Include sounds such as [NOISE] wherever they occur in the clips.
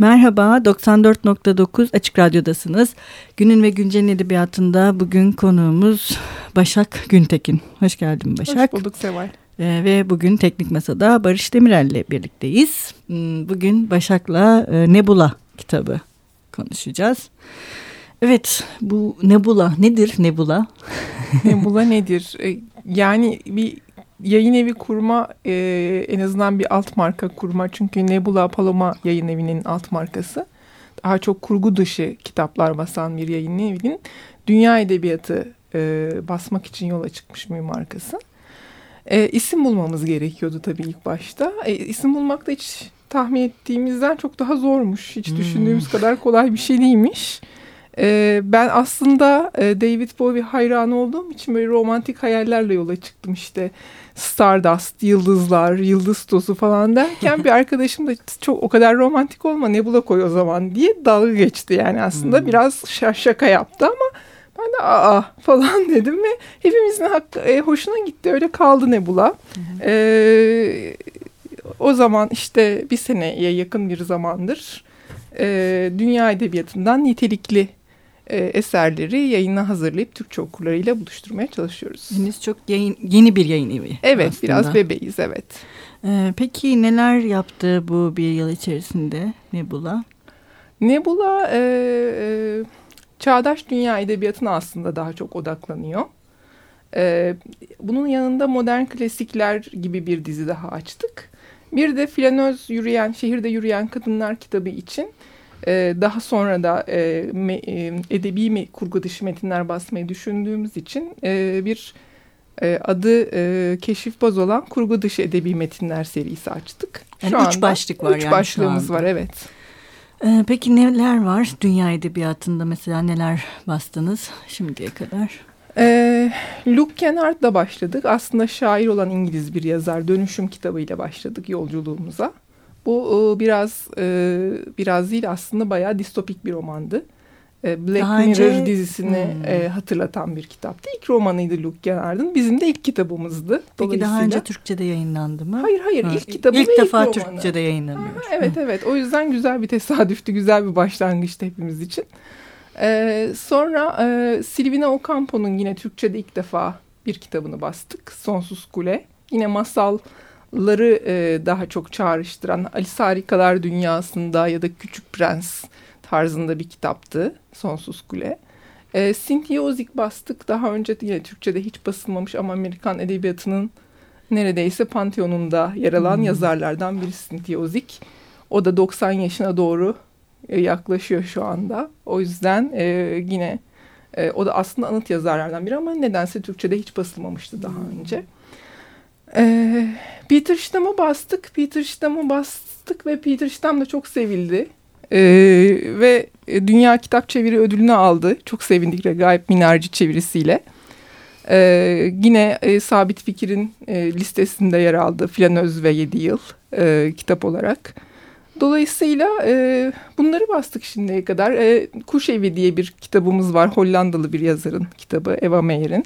Merhaba, 94.9 Açık Radyo'dasınız. Günün ve Güncel'in edebiyatında bugün konuğumuz Başak Güntekin. Hoş geldin Başak. Hoş bulduk Seval. Ee, ve bugün Teknik Masa'da Barış Demirel ile birlikteyiz. Hmm, bugün Başak'la e, Nebula kitabı konuşacağız. Evet, bu Nebula nedir Nebula? Nebula nedir? [LAUGHS] E, yani bir yayın evi kurma e, en azından bir alt marka kurma. Çünkü Nebula Paloma yayın evinin alt markası. Daha çok kurgu dışı kitaplar basan bir yayın evinin dünya edebiyatı e, basmak için yola çıkmış bir markası. E, isim bulmamız gerekiyordu tabii ilk başta. E, isim bulmak da hiç tahmin ettiğimizden çok daha zormuş. Hiç hmm. düşündüğümüz kadar kolay bir şey değilmiş. E, ben aslında e, David Bowie hayranı olduğum için böyle romantik hayallerle yola çıktım işte. Stardust, yıldızlar, yıldız tozu falan derken bir [LAUGHS] arkadaşım da çok o kadar romantik olma Nebula koy o zaman diye dalga geçti yani aslında hmm. biraz şaka yaptı ama ben de aa [LAUGHS] falan dedim ve hepimizin hakkı, e, hoşuna gitti öyle kaldı Nebula. Hmm. E, o zaman işte bir seneye yakın bir zamandır e, dünya edebiyatından nitelikli e, eserleri yayına hazırlayıp Türkçe okurlarıyla buluşturmaya çalışıyoruz. Henüz çok yayın, yeni bir yayın evi. Evet aslında. biraz bebeğiz evet. Ee, peki neler yaptı bu bir yıl içerisinde Nebula? Nebula e, e, çağdaş dünya edebiyatına aslında daha çok odaklanıyor. E, bunun yanında modern klasikler gibi bir dizi daha açtık. Bir de flanöz yürüyen, şehirde yürüyen kadınlar kitabı için ee, daha sonra da e, me, e, edebi mi, kurgu dışı metinler basmayı düşündüğümüz için e, bir e, adı e, Keşif Baz olan kurgu dışı edebi metinler serisi açtık. Yani Şu üç anda, başlık var üç yani başlığımız var evet. Ee, peki neler var dünya edebiyatında mesela neler bastınız şimdiye kadar? Ee, Luke Kennard'la başladık. Aslında şair olan İngiliz bir yazar. Dönüşüm kitabıyla başladık yolculuğumuza. Bu e, biraz e, biraz değil aslında bayağı distopik bir romandı. E, Black daha Mirror önce... dizisini hmm. hatırlatan bir kitaptı. İlk romanıydı Luke Kennard'ın. Bizim de ilk kitabımızdı. Peki daha önce Türkçe'de yayınlandı mı? Hayır hayır ha. ilk kitabı İlk defa ilk Türkçe'de yayınlanıyor. Ha, evet evet o yüzden güzel bir tesadüftü. Güzel bir başlangıçtı hepimiz için. Ee, sonra e, Silvina Ocampo'nun yine Türkçe'de ilk defa bir kitabını bastık. Sonsuz Kule. Yine masal ları e, daha çok çağrıştıran Alice Harikalar Dünyası'nda ya da Küçük Prens tarzında bir kitaptı Sonsuz Kule. E, Cynthia Ozick bastık. Daha önce yine Türkçe'de hiç basılmamış ama Amerikan edebiyatının neredeyse panteonunda yer alan hmm. yazarlardan biri Cynthia Ozick. O da 90 yaşına doğru e, yaklaşıyor şu anda. O yüzden e, yine e, o da aslında anıt yazarlardan biri ama nedense Türkçe'de hiç basılmamıştı daha hmm. Ee, Peter Stamm'ı bastık. Peter Stamm'ı bastık ve Peter Stamm da çok sevildi. Ee, ve Dünya Kitap Çeviri ödülünü aldı. Çok sevindik Regaip Minarci çevirisiyle. Ee, yine e, Sabit Fikir'in e, listesinde yer aldı. Flanöz ve Yedi Yıl e, kitap olarak. Dolayısıyla e, bunları bastık şimdiye kadar. E, Kuş Evi diye bir kitabımız var. Hollandalı bir yazarın kitabı Eva Meyer'in.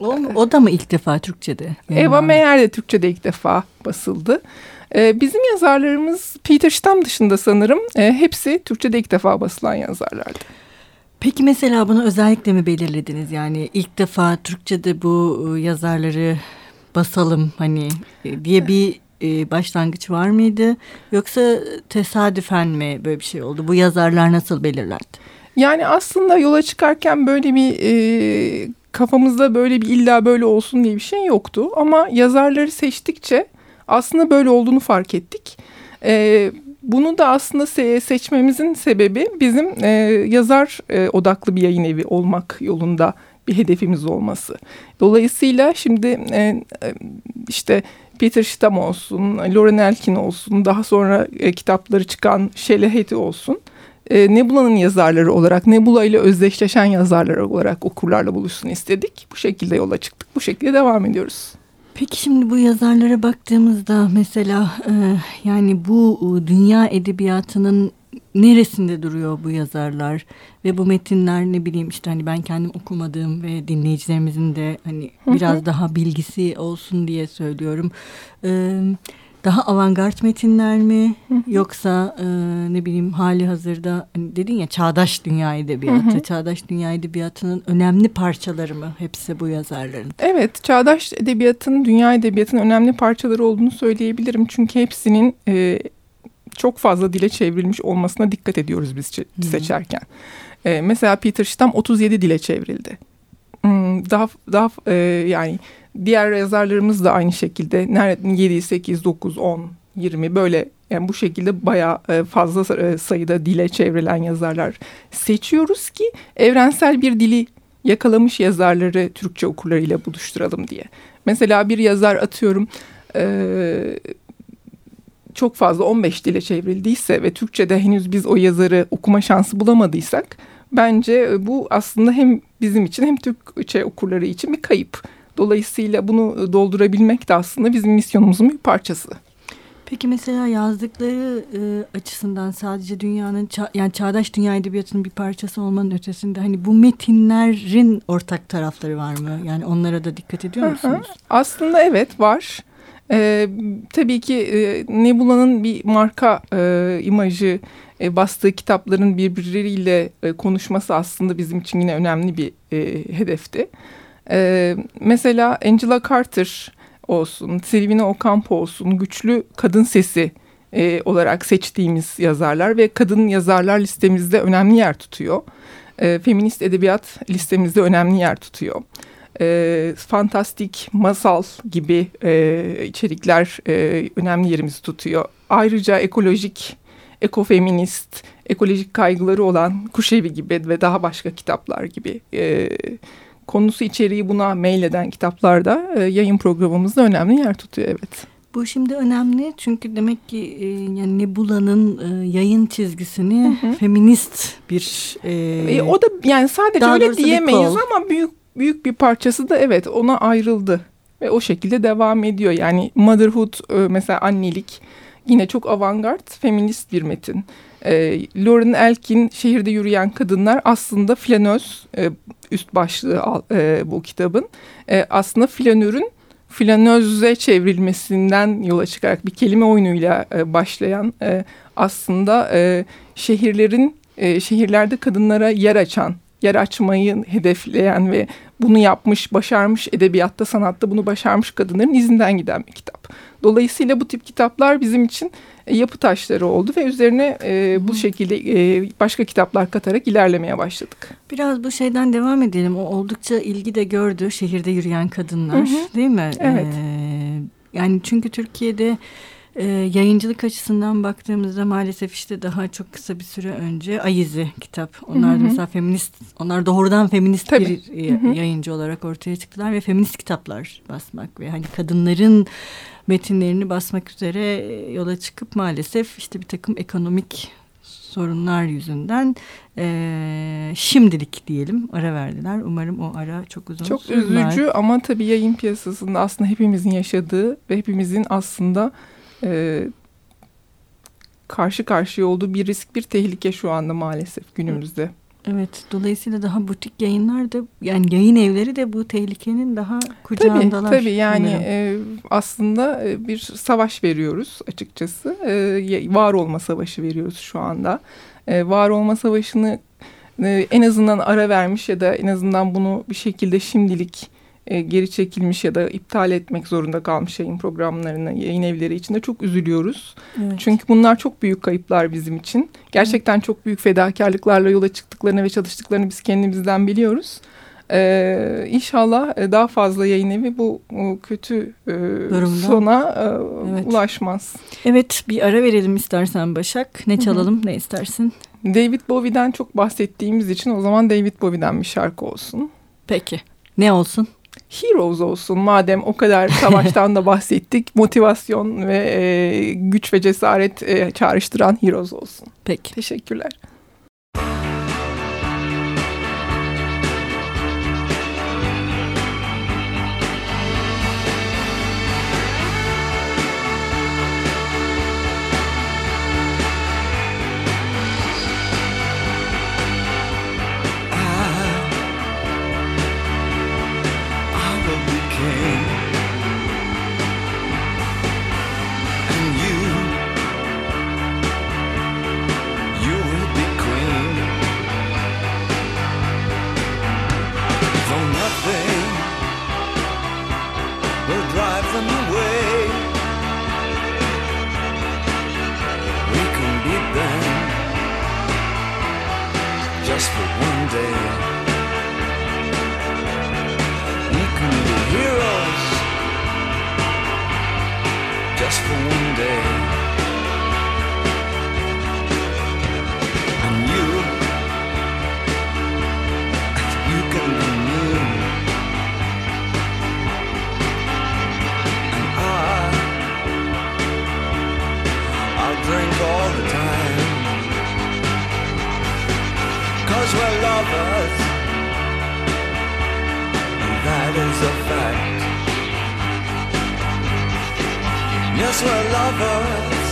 O, o da mı ilk defa Türkçe'de? Eva Meyer de Türkçe'de ilk defa basıldı. Ee, bizim yazarlarımız Peter Stamm dışında sanırım e, hepsi Türkçe'de ilk defa basılan yazarlardı. Peki mesela bunu özellikle mi belirlediniz? Yani ilk defa Türkçe'de bu e, yazarları basalım hani e, diye bir e, başlangıç var mıydı? Yoksa tesadüfen mi böyle bir şey oldu? Bu yazarlar nasıl belirlendi? Yani aslında yola çıkarken böyle bir e, kafamızda böyle bir illa böyle olsun diye bir şey yoktu. Ama yazarları seçtikçe aslında böyle olduğunu fark ettik. E, bunu da aslında se seçmemizin sebebi bizim e, yazar e, odaklı bir yayın evi olmak yolunda bir hedefimiz olması. Dolayısıyla şimdi e, e işte Peter Stamm olsun, Lauren Elkin olsun, daha sonra e, kitapları çıkan Shelley Hattie olsun e, Nebula'nın yazarları olarak, Nebula ile özdeşleşen yazarlar olarak okurlarla buluşsun istedik. Bu şekilde yola çıktık. Bu şekilde devam ediyoruz. Peki şimdi bu yazarlara baktığımızda mesela e, yani bu dünya edebiyatının neresinde duruyor bu yazarlar ve bu metinler ne bileyim işte hani ben kendim okumadığım ve dinleyicilerimizin de hani biraz daha bilgisi olsun diye söylüyorum. Evet daha avantgard metinler mi yoksa e, ne bileyim hali hazırda hani dedin ya çağdaş dünya edebiyatı, çağdaş dünya edebiyatının önemli parçaları mı hepsi bu yazarların? Evet, çağdaş edebiyatın, dünya edebiyatının önemli parçaları olduğunu söyleyebilirim. Çünkü hepsinin e, çok fazla dile çevrilmiş olmasına dikkat ediyoruz biz seçerken. E, mesela Peter Stamm 37 dile çevrildi. Hmm, daha daha e, yani diğer yazarlarımız da aynı şekilde 7, 8, 9, 10, 20 böyle yani bu şekilde bayağı e, fazla e, sayıda dile çevrilen yazarlar seçiyoruz ki evrensel bir dili yakalamış yazarları Türkçe okurlarıyla buluşturalım diye. Mesela bir yazar atıyorum e, çok fazla 15 dile çevrildiyse ve Türkçe'de henüz biz o yazarı okuma şansı bulamadıysak bence bu aslında hem bizim için hem Türkçe okurları için bir kayıp. Dolayısıyla bunu doldurabilmek de aslında bizim misyonumuzun bir parçası. Peki mesela yazdıkları e, açısından sadece dünyanın ça yani çağdaş dünya edebiyatının bir parçası olmanın ötesinde hani bu metinlerin ortak tarafları var mı? Yani onlara da dikkat ediyor musunuz? Aslında evet var. Ee, tabii ki e, Nebula'nın bir marka e, imajı, e, bastığı kitapların birbirleriyle e, konuşması aslında bizim için yine önemli bir e, hedefti. E, mesela Angela Carter olsun, Silvina Ocampo olsun güçlü kadın sesi e, olarak seçtiğimiz yazarlar ve kadın yazarlar listemizde önemli yer tutuyor. E, feminist edebiyat listemizde önemli yer tutuyor. E, fantastik, masal gibi e, içerikler e, önemli yerimizi tutuyor. Ayrıca ekolojik, ekofeminist, ekolojik kaygıları olan Kuşevi gibi ve daha başka kitaplar gibi e, konusu içeriği buna meyleden kitaplarda e, yayın programımızda önemli yer tutuyor evet. Bu şimdi önemli çünkü demek ki e, yani Nebula'nın e, yayın çizgisini hı hı. feminist bir e, e, o da yani sadece öyle diyemeyiz ama büyük büyük bir parçası da evet ona ayrıldı ve o şekilde devam ediyor. Yani motherhood e, mesela annelik yine çok avantgard feminist bir metin. E, Lauren Elkin Şehirde Yürüyen Kadınlar aslında flanöz e, üst başlığı e, bu kitabın. E, aslında flanörün flanöze çevrilmesinden yola çıkarak bir kelime oyunuyla e, başlayan e, aslında e, şehirlerin e, şehirlerde kadınlara yer açan yer açmayı hedefleyen ve bunu yapmış, başarmış edebiyatta, sanatta bunu başarmış kadınların izinden giden bir kitap. Dolayısıyla bu tip kitaplar bizim için e, yapı taşları oldu ve üzerine e, bu şekilde e, başka kitaplar katarak ilerlemeye başladık. Biraz bu şeyden devam edelim. O oldukça ilgi de gördü şehirde yürüyen kadınlar, hı hı. değil mi? Evet. Ee, yani çünkü Türkiye'de e, yayıncılık açısından baktığımızda maalesef işte daha çok kısa bir süre önce Ayizi kitap. Onlar da mesela feminist, onlar doğrudan feminist Tabii. bir hı hı. yayıncı olarak ortaya çıktılar ve feminist kitaplar basmak ve hani kadınların metinlerini basmak üzere yola çıkıp maalesef işte bir takım ekonomik sorunlar yüzünden e, şimdilik diyelim ara verdiler. Umarım o ara çok uzun Çok sürmez. üzücü ama tabii yayın piyasasında aslında hepimizin yaşadığı ve hepimizin aslında e, karşı karşıya olduğu bir risk, bir tehlike şu anda maalesef günümüzde. Evet, dolayısıyla daha butik yayınlar da yani yayın evleri de bu tehlikenin daha kucağındalar. Tabii tabii yani e, aslında e, bir savaş veriyoruz açıkçası. E, var olma savaşı veriyoruz şu anda. E, var olma savaşını e, en azından ara vermiş ya da en azından bunu bir şekilde şimdilik e, geri çekilmiş ya da iptal etmek zorunda kalmış yayın programlarını, yayın evleri için de çok üzülüyoruz. Evet. Çünkü bunlar çok büyük kayıplar bizim için. Gerçekten evet. çok büyük fedakarlıklarla yola çıktıklarını ve çalıştıklarını biz kendimizden biliyoruz. Ee, inşallah e, daha fazla yayın evi bu kötü e, sona e, evet. ulaşmaz. Evet bir ara verelim istersen Başak. Ne çalalım Hı -hı. ne istersin? David Bowie'den çok bahsettiğimiz için o zaman David Bowie'den bir şarkı olsun. Peki ne olsun? Heroes olsun madem o kadar savaştan da bahsettik. [LAUGHS] Motivasyon ve e, güç ve cesaret e, çağrıştıran Heroes olsun. Peki. Teşekkürler. Yes, we're lovers,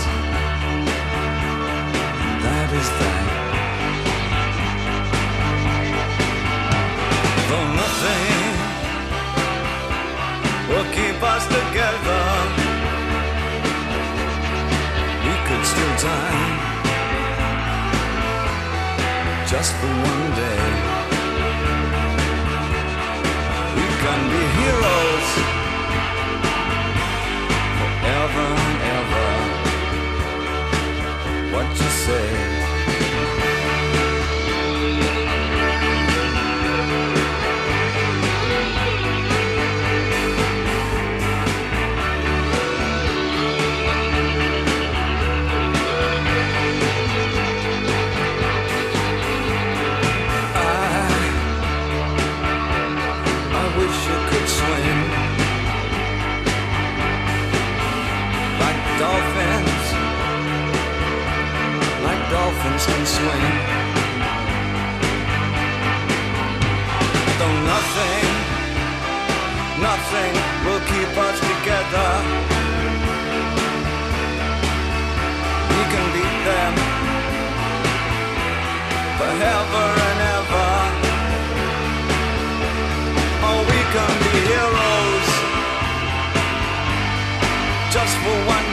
that is that. Though nothing will keep us together, we could still die just for one day. Nothing will keep us together. We can beat them forever and ever. Oh, we can be heroes just for one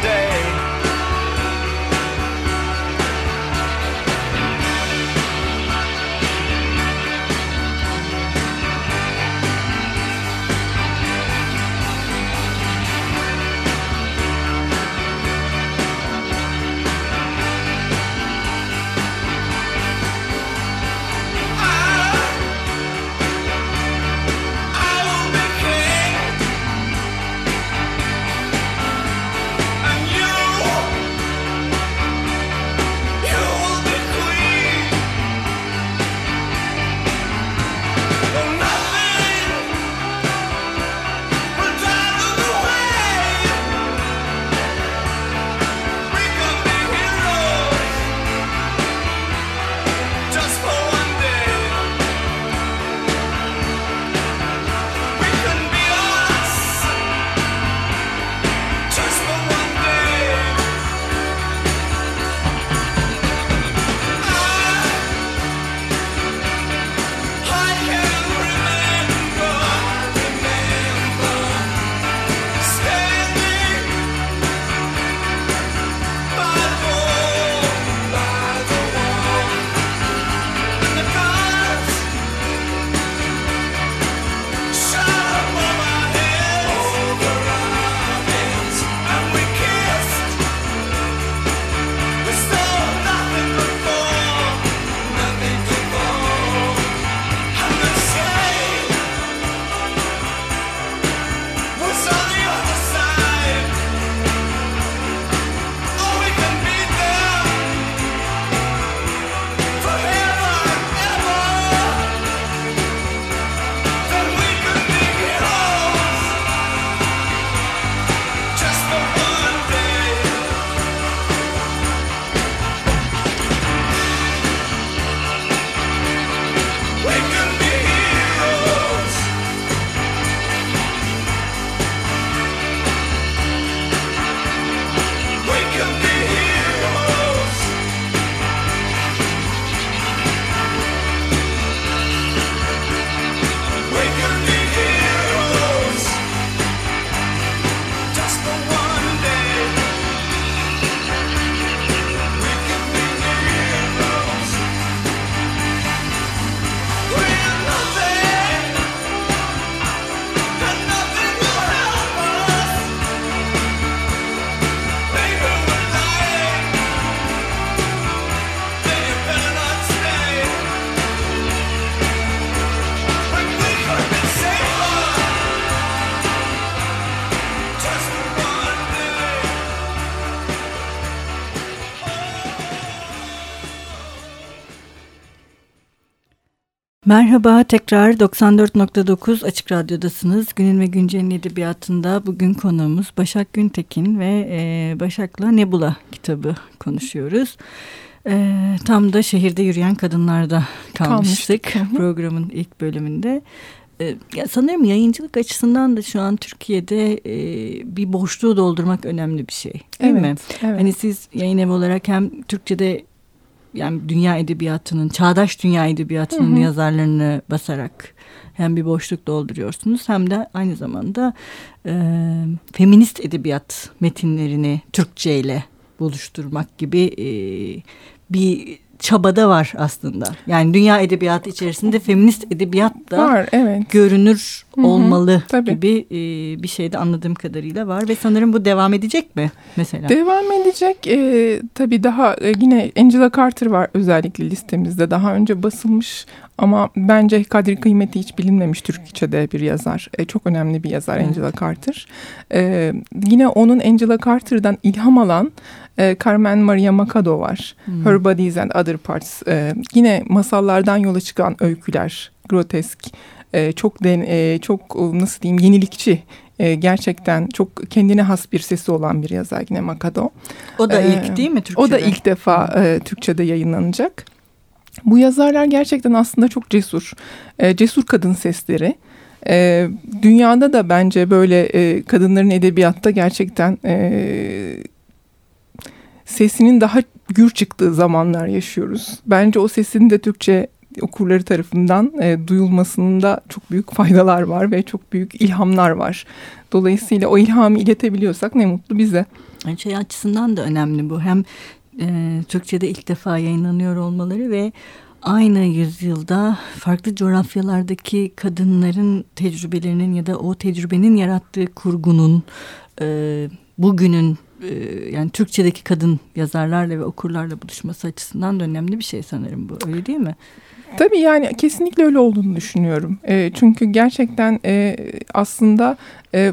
Merhaba tekrar 94.9 Açık Radyo'dasınız. Günün ve Güncel'in edebiyatında bugün konuğumuz Başak Güntekin ve e, Başak'la Nebula kitabı konuşuyoruz. E, tam da şehirde yürüyen kadınlarda kalmıştık, Kalmıştık. programın ilk bölümünde. Ee, ya sanırım yayıncılık açısından da şu an Türkiye'de e, bir boşluğu doldurmak önemli bir şey. Değil mi? Evet. Hani siz yayın evi olarak hem Türkçe'de yani dünya edebiyatının, çağdaş dünya edebiyatının Hı hı. yazarlarını basarak hem bir boşluk dolduruyorsunuz hem de aynı zamanda e, feminist edebiyat metinlerini Türkçe ile buluşturmak gibi e, bir çabada var aslında. Yani dünya edebiyatı içerisinde feminist edebiyat da Var evet. görünür Hı hı, olmalı tabii. gibi e, bir şey de anladığım kadarıyla var ve sanırım bu devam edecek mi mesela? Devam edecek. E, tabii daha e, yine Angela Carter var özellikle listemizde. Daha önce basılmış ama bence kadri kıymeti hiç bilinmemiş Türkçe'de bir yazar. E, çok önemli bir yazar Evet. Angela Carter. E, yine onun Angela Carter'dan ilham alan e, Carmen Maria Machado var. Hmm. Her Bodies and Other Parts. E, yine masallardan yola çıkan öyküler, grotesk, e, çok den, e, çok e, nasıl diyeyim yenilikçi. E, gerçekten çok kendine has bir sesi olan bir yazar yine Machado. O da Ee, ilk değil mi Türkçe'de? O da ilk defa e, Türkçe'de yayınlanacak. Bu yazarlar gerçekten aslında çok cesur. E, cesur kadın sesleri. E, dünyada da bence böyle e, kadınların edebiyatta gerçekten e, sesinin daha gür çıktığı zamanlar yaşıyoruz. Bence o sesin de Türkçe okurları tarafından e, duyulmasında çok büyük faydalar var ve çok büyük ilhamlar var. Dolayısıyla o ilhamı iletebiliyorsak ne mutlu bize. Şey açısından da önemli bu. Hem e, Türkçe'de ilk defa yayınlanıyor olmaları ve aynı yüzyılda farklı coğrafyalardaki kadınların tecrübelerinin ya da o tecrübenin yarattığı kurgunun e, bugünün e, yani Türkçedeki kadın yazarlarla ve okurlarla buluşması açısından da önemli bir şey sanırım bu. Öyle değil mi? Tabii yani kesinlikle öyle olduğunu düşünüyorum. E, çünkü gerçekten e, aslında e,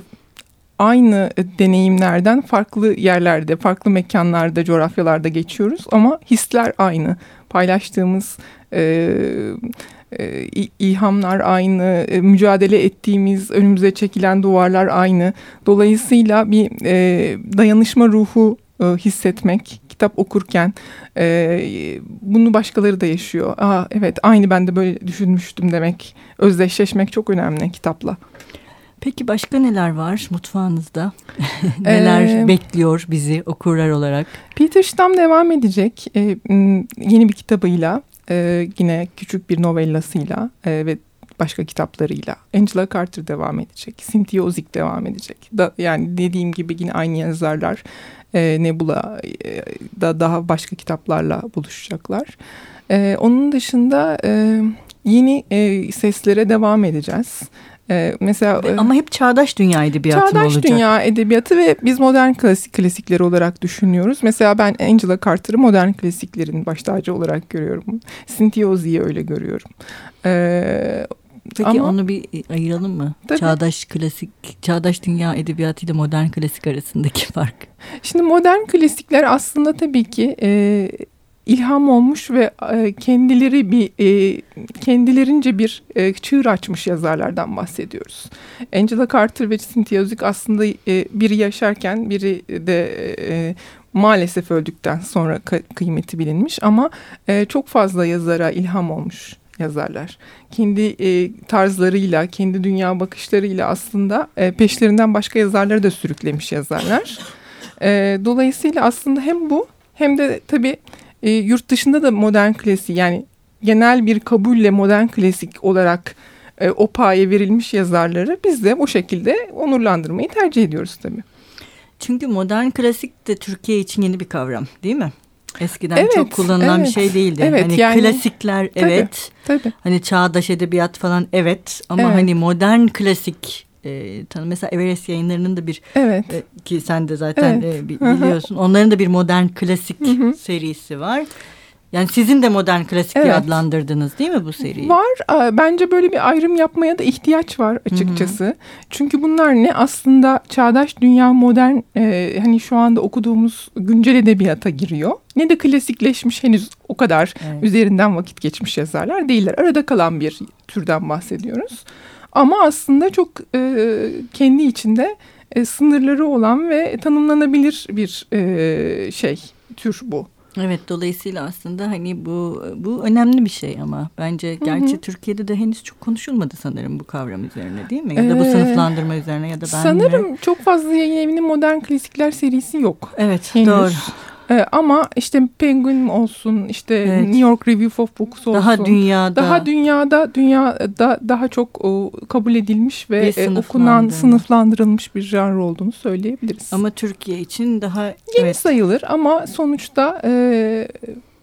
aynı deneyimlerden farklı yerlerde, farklı mekanlarda, coğrafyalarda geçiyoruz ama hisler aynı. Paylaştığımız e, e, ilhamlar aynı, e, mücadele ettiğimiz, önümüze çekilen duvarlar aynı. Dolayısıyla bir e, dayanışma ruhu e, hissetmek, kitap okurken e, bunu başkaları da yaşıyor. Aa, evet aynı ben de böyle düşünmüştüm demek, özdeşleşmek çok önemli kitapla. Peki başka neler var mutfağınızda? [LAUGHS] neler Ee, bekliyor bizi okurlar olarak? Peter Stamm devam edecek e, m, yeni bir kitabıyla, e, yine küçük bir novellasıyla e, ve başka kitaplarıyla. Angela Carter devam edecek, Cynthia Ozick devam edecek. Da, yani dediğim gibi yine aynı yazarlar e, Nebula e, da daha başka kitaplarla buluşacaklar. E, onun dışında e, yeni e, seslere devam edeceğiz. E, mesela e, Ama hep çağdaş dünya edebiyatı Çağdaş olacak? dünya edebiyatı ve biz modern klasik klasikleri olarak düşünüyoruz. Mesela ben Angela Carter'ı modern klasiklerin baş tacı olarak görüyorum. Cynthia Ozi'yi öyle görüyorum. Ee, Peki Ama- onu bir ayıralım mı? Tabii. Çağdaş klasik, çağdaş dünya edebiyatı ile modern klasik arasındaki fark. şimdi modern klasikler aslında tabii ki e, ilham olmuş ve e, kendileri bir e, kendilerince bir e, çığır açmış yazarlardan bahsediyoruz. Angela Carter ve Cynthia Ozick aslında biri yaşarken biri de maalesef öldükten sonra kıymeti bilinmiş ama çok fazla yazara ilham olmuş yazarlar. Kendi tarzlarıyla, kendi dünya bakışlarıyla aslında peşlerinden başka yazarları da sürüklemiş yazarlar. Dolayısıyla aslında hem bu hem de tabii e, yurt dışında da modern klasik yani genel bir kabulle modern klasik olarak e, o paye verilmiş yazarları biz de o şekilde onurlandırmayı tercih ediyoruz tabii. Çünkü modern klasik de Türkiye için yeni bir kavram değil mi? Eskiden Evet, çok kullanılan bir evet. şey değildi. Evet, hani yani- klasikler evet, Tabii. hani çağdaş edebiyat falan evet ama Evet. hani modern klasik e, tanı mesela Everest yayınlarının da bir Evet. e, ki sen de zaten Evet. e, bi- Hı hı. biliyorsun. Onların da bir modern klasik Hı hı. serisi var. Yani sizin de modern klasik diye Evet. adlandırdınız değil mi bu seriyi? Var. Bence böyle bir ayrım yapmaya da ihtiyaç var açıkçası. Çünkü bunlar ne aslında çağdaş dünya modern e, hani şu anda okuduğumuz güncel edebiyata giriyor. Ne de klasikleşmiş henüz o kadar Evet. üzerinden vakit geçmiş yazarlar değiller. Arada kalan bir türden bahsediyoruz. Ama aslında çok e, kendi içinde e, sınırları olan ve tanımlanabilir bir e, şey tür bu. Evet dolayısıyla aslında hani bu bu önemli bir şey ama bence gerçi hı hı. Türkiye'de de henüz çok konuşulmadı sanırım bu kavram üzerine değil mi? Ya da bu ee, sınıflandırma üzerine ya da ben Sanırım mi? çok fazla yayın evinin modern klasikler serisi yok. Evet henüz. doğru. Ee, ama işte Penguin olsun, işte evet. New York Review of Books olsun. Daha dünyada. Daha dünyada, dünyada daha çok o, kabul edilmiş ve e, okunan, sınıflandırılmış bir janr olduğunu söyleyebiliriz. Ama Türkiye için daha... Yeni evet. sayılır ama sonuçta... E,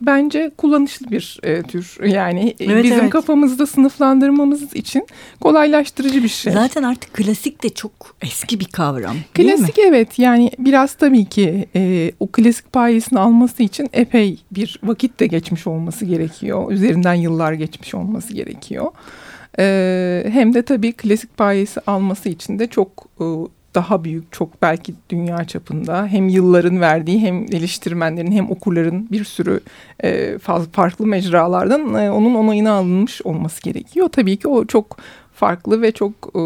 bence kullanışlı bir e, tür. Yani evet, bizim evet. kafamızda sınıflandırmamız için kolaylaştırıcı bir şey. Zaten artık klasik de çok eski bir kavram. Klasik evet yani biraz tabii ki e, o klasik payesini alması için epey bir vakit de geçmiş olması gerekiyor. Üzerinden yıllar geçmiş olması gerekiyor. E, hem de tabii klasik payesi alması için de çok e, daha büyük çok belki dünya çapında hem yılların verdiği hem eleştirmenlerin hem okurların bir sürü e, farklı mecralardan e, onun onayına alınmış olması gerekiyor. Tabii ki o çok farklı ve çok e,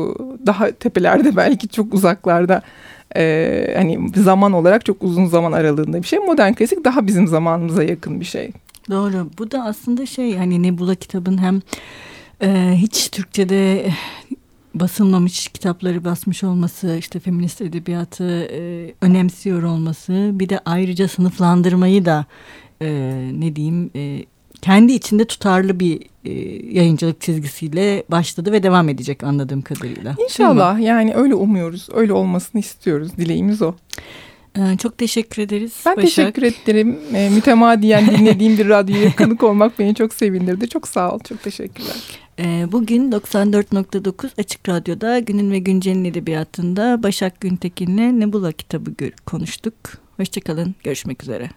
daha tepelerde [LAUGHS] belki çok uzaklarda e, hani zaman olarak çok uzun zaman aralığında bir şey. Modern klasik daha bizim zamanımıza yakın bir şey. Doğru. Bu da aslında şey hani Nebula kitabın hem e, hiç Türkçe'de basılmamış kitapları basmış olması, işte feminist edebiyatı e, önemsiyor olması, bir de ayrıca sınıflandırmayı da e, ne diyeyim e, kendi içinde tutarlı bir e, yayıncılık çizgisiyle başladı ve devam edecek anladığım kadarıyla. İnşallah yani öyle umuyoruz, öyle olmasını istiyoruz, dileğimiz o. Ee, çok teşekkür ederiz. Ben Başak. teşekkür ederim. E, mütemadiyen dinlediğim bir radyoya [LAUGHS] konuk olmak beni çok sevindirdi. Çok sağ ol. Çok teşekkürler. E, bugün 94.9 Açık Radyo'da Günün ve Güncel'in edebiyatında Başak Güntekin'le Nebula kitabı konuştuk. Hoşçakalın. Görüşmek üzere.